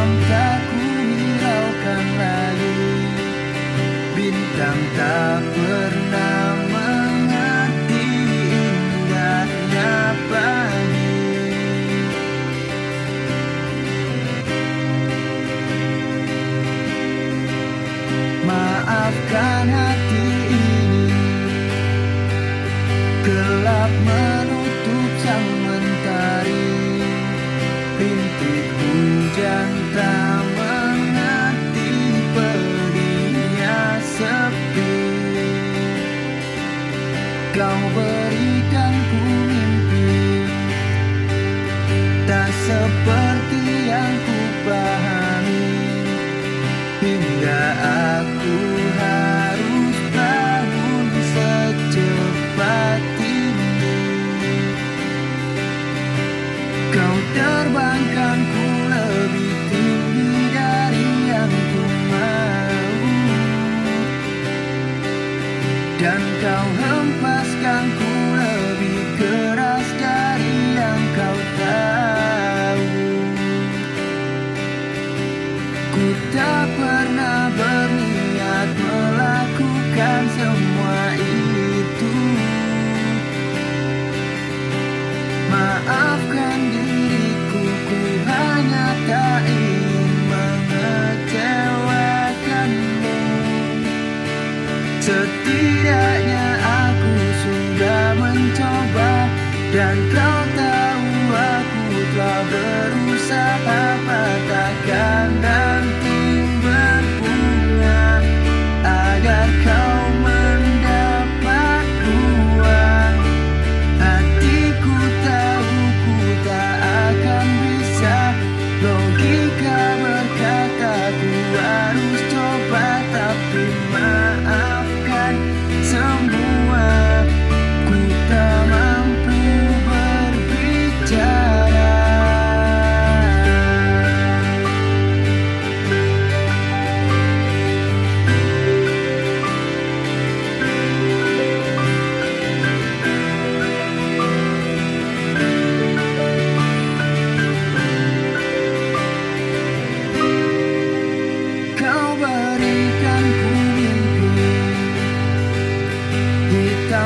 Hitam tak ku hiraukan lagi. Bintang tak pernah seperti yang ku pahami. Hingga aku harus bangun secepat ini. Kau terbangkan ku lebih tinggi dari yang ku mau. Dan kau Dan kau tahu aku telah berusaha Patahkan ranting berbunga Agar kau mendapat ruang. Hatiku tahu ku tak akan bisa. Logika berkata ku harus coba Tapi maafkan semua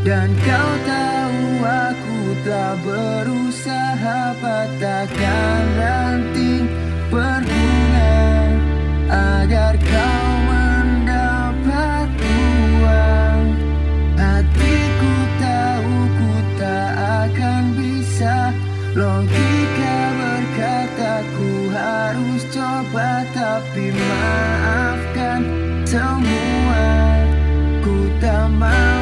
Dan kau tahu aku telah berusaha Patahkan ranting berbunga Agar kau mendapat uang. Hatiku tahu ku tak akan bisa Logika berkata ku harus coba Tapi maafkan semua. Ku tak mau